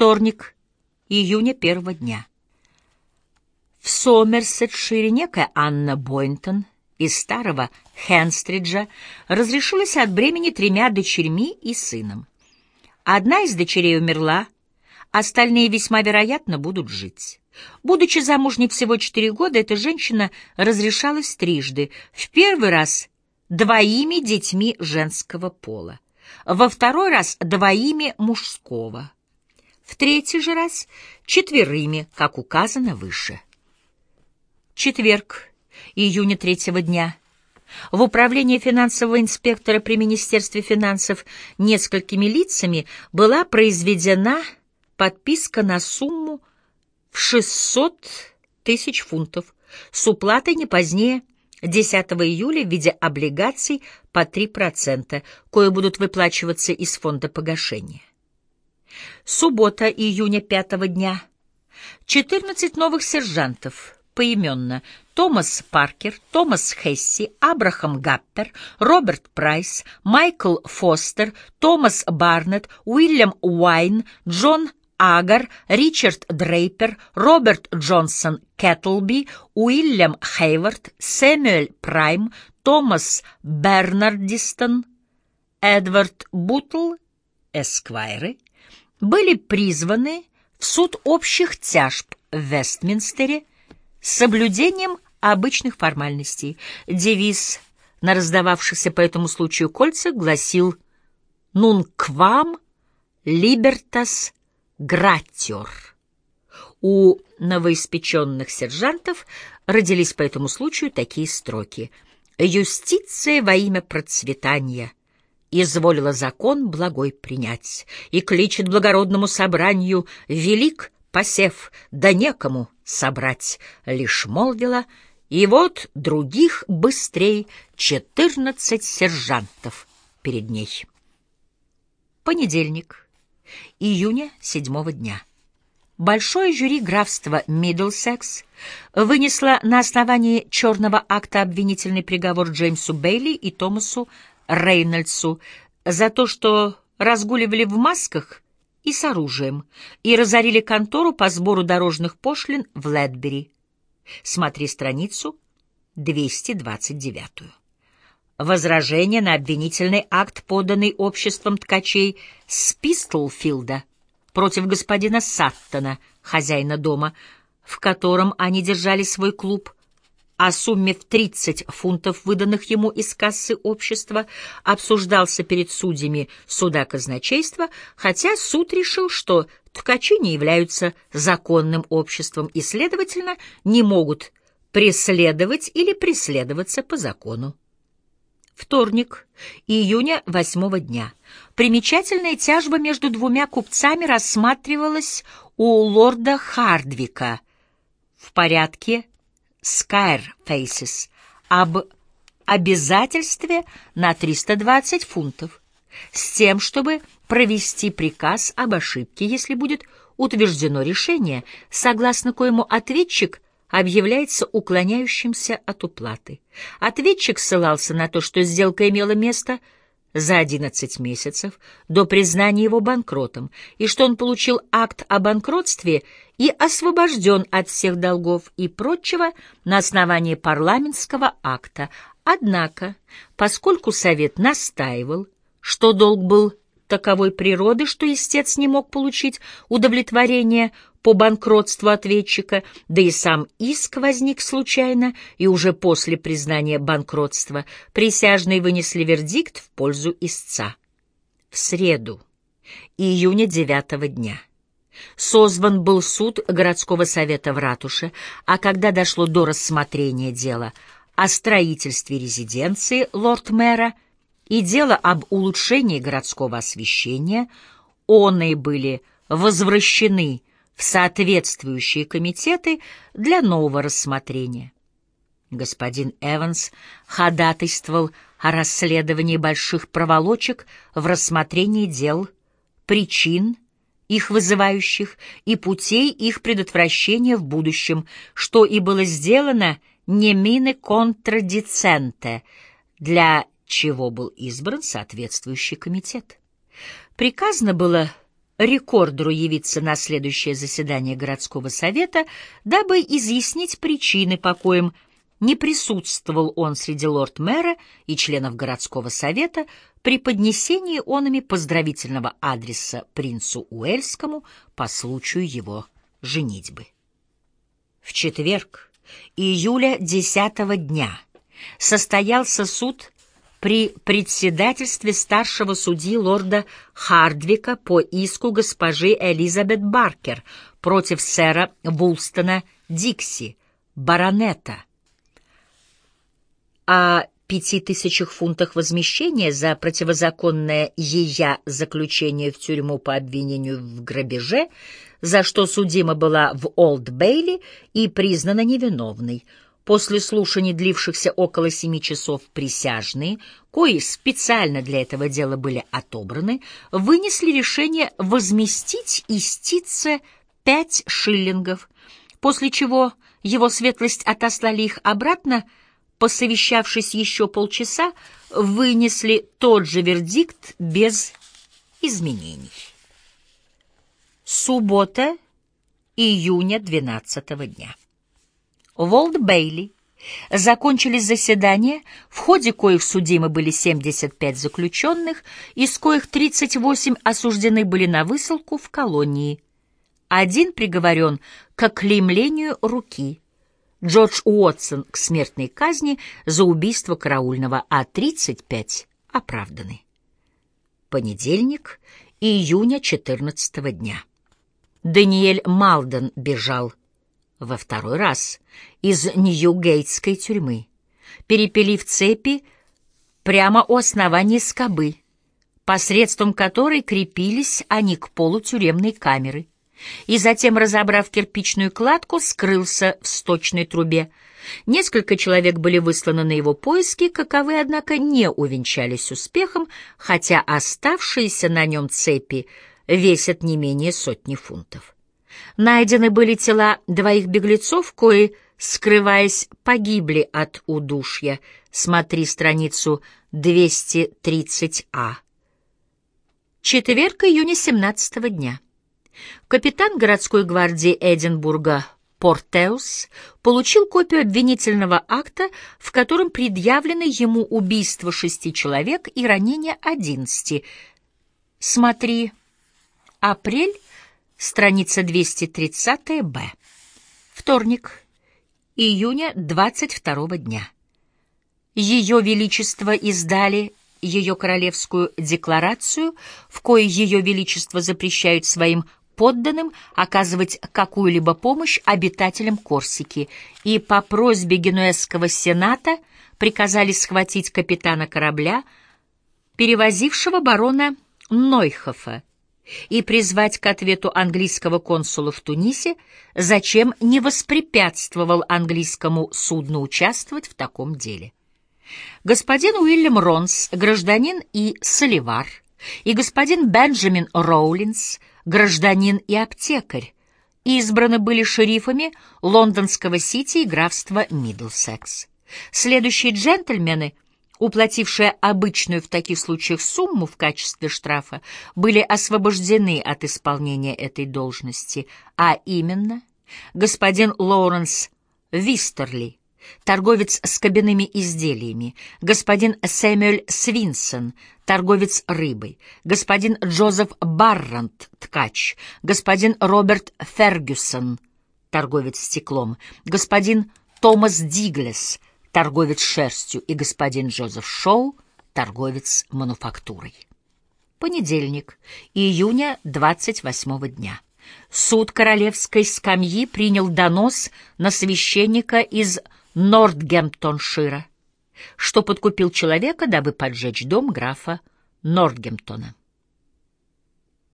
Вторник, июня первого дня. В Сомерсетшире некая Анна Бойнтон из старого Хенстриджа разрешилась от бремени тремя дочерьми и сыном. Одна из дочерей умерла, остальные весьма вероятно будут жить. Будучи замужней всего четыре года, эта женщина разрешалась трижды. В первый раз двоими детьми женского пола, во второй раз двоими мужского, в третий же раз четверыми, как указано выше. Четверг, июня третьего дня. В управлении финансового инспектора при Министерстве финансов несколькими лицами была произведена подписка на сумму в 600 тысяч фунтов с уплатой не позднее 10 июля в виде облигаций по 3%, кои будут выплачиваться из фонда погашения. Суббота, июня пятого дня. 14 новых сержантов – поименно Томас Паркер, Томас Хесси, Абрахам Гаппер, Роберт Прайс, Майкл Фостер, Томас Барнетт, Уильям Уайн, Джон Агар, Ричард Дрейпер, Роберт Джонсон Кэтлби, Уильям Хейвард, Сэмюэль Прайм, Томас Бернардистон, Эдвард Бутл, эсквайры, были призваны в суд общих тяжб в Вестминстере с соблюдением обычных формальностей. Девиз на раздававшихся по этому случаю кольцах гласил «Нунквам либертас гратиор». У новоиспеченных сержантов родились по этому случаю такие строки «Юстиция во имя процветания» изволила закон благой принять, и кличет благородному собранию велик посев, да некому собрать, лишь молвила, и вот других быстрей четырнадцать сержантов перед ней. Понедельник, июня седьмого дня. Большое жюри графства Миддлсекс вынесло на основании черного акта обвинительный приговор Джеймсу Бейли и Томасу Рейнольдсу за то, что разгуливали в масках и с оружием, и разорили контору по сбору дорожных пошлин в Ледбери. Смотри страницу 229. Возражение на обвинительный акт, поданный обществом ткачей Спистлфилда против господина Саттона, хозяина дома, в котором они держали свой клуб, о сумме в 30 фунтов, выданных ему из кассы общества, обсуждался перед судьями суда казначейства, хотя суд решил, что ткачи не являются законным обществом и, следовательно, не могут преследовать или преследоваться по закону. Вторник, июня восьмого дня. Примечательная тяжба между двумя купцами рассматривалась у лорда Хардвика в порядке Skyrefaces об обязательстве на 320 фунтов с тем, чтобы провести приказ об ошибке, если будет утверждено решение, согласно коему ответчик объявляется уклоняющимся от уплаты. Ответчик ссылался на то, что сделка имела место – за 11 месяцев до признания его банкротом, и что он получил акт о банкротстве и освобожден от всех долгов и прочего на основании парламентского акта. Однако, поскольку Совет настаивал, что долг был таковой природы, что истец не мог получить удовлетворение по банкротству ответчика, да и сам иск возник случайно, и уже после признания банкротства присяжные вынесли вердикт в пользу истца. В среду, июня девятого дня. Созван был суд городского совета в ратуше, а когда дошло до рассмотрения дела о строительстве резиденции лорд-мэра и дело об улучшении городского освещения, оные были возвращены в соответствующие комитеты для нового рассмотрения. Господин Эванс ходатайствовал о расследовании больших проволочек в рассмотрении дел, причин, их вызывающих, и путей их предотвращения в будущем, что и было сделано не мины контрадиценте, для чего был избран соответствующий комитет. Приказано было рекордеру явиться на следующее заседание городского совета, дабы изъяснить причины, по коим не присутствовал он среди лорд-мэра и членов городского совета при поднесении онами поздравительного адреса принцу Уэльскому по случаю его женитьбы. В четверг, июля десятого дня, состоялся суд при председательстве старшего судьи лорда Хардвика по иску госпожи Элизабет Баркер против сэра Вулстона Дикси, баронета, о пяти тысячах фунтах возмещения за противозаконное ея заключение в тюрьму по обвинению в грабеже, за что судима была в Олд-Бейли и признана невиновной — После слушаний, длившихся около семи часов, присяжные, кои специально для этого дела были отобраны, вынесли решение возместить истице пять шиллингов, после чего его светлость отослали их обратно, посовещавшись еще полчаса, вынесли тот же вердикт без изменений. Суббота, июня 12 дня. Волт-Бейли закончились заседания, в ходе коих судимы были 75 заключенных, из коих 38 осуждены были на высылку в колонии. Один приговорен к оклеймлению руки, Джордж Уотсон к смертной казни за убийство караульного, а 35 оправданы. Понедельник, июня 14 дня. Даниэль Малден бежал во второй раз из Нью-Гейтской тюрьмы, перепилив цепи прямо у основания скобы, посредством которой крепились они к полу тюремной камеры, и затем, разобрав кирпичную кладку, скрылся в сточной трубе. Несколько человек были высланы на его поиски, каковы, однако, не увенчались успехом, хотя оставшиеся на нем цепи весят не менее сотни фунтов. Найдены были тела двоих беглецов, кои, скрываясь, погибли от удушья. Смотри страницу 230А. Четверг, июня 17 дня. Капитан городской гвардии Эдинбурга Портеус получил копию обвинительного акта, в котором предъявлено ему убийство шести человек и ранение одиннадцати. Смотри, апрель Страница 230-Б. Вторник. Июня 22 дня. Ее Величество издали ее королевскую декларацию, в коей ее Величество запрещают своим подданным оказывать какую-либо помощь обитателям Корсики, и по просьбе Генуэзского сената приказали схватить капитана корабля, перевозившего барона Нойхофа, и призвать к ответу английского консула в Тунисе, зачем не воспрепятствовал английскому судну участвовать в таком деле. Господин Уильям Ронс, гражданин и соливар, и господин Бенджамин Роулинс, гражданин и аптекарь, избраны были шерифами лондонского сити и графства Миддлсекс. Следующие джентльмены — уплатившие обычную в таких случаях сумму в качестве штрафа, были освобождены от исполнения этой должности, а именно господин Лоуренс Вистерли, торговец с кабинными изделиями, господин Сэмюэль Свинсон, торговец рыбой, господин Джозеф Баррант, ткач, господин Роберт Фергюсон, торговец стеклом, господин Томас Диглес, торговец шерстью, и господин Джозеф Шоу, торговец мануфактурой. Понедельник, июня 28 дня. Суд королевской скамьи принял донос на священника из Нортгемптоншира, что подкупил человека, дабы поджечь дом графа Нортгемптона.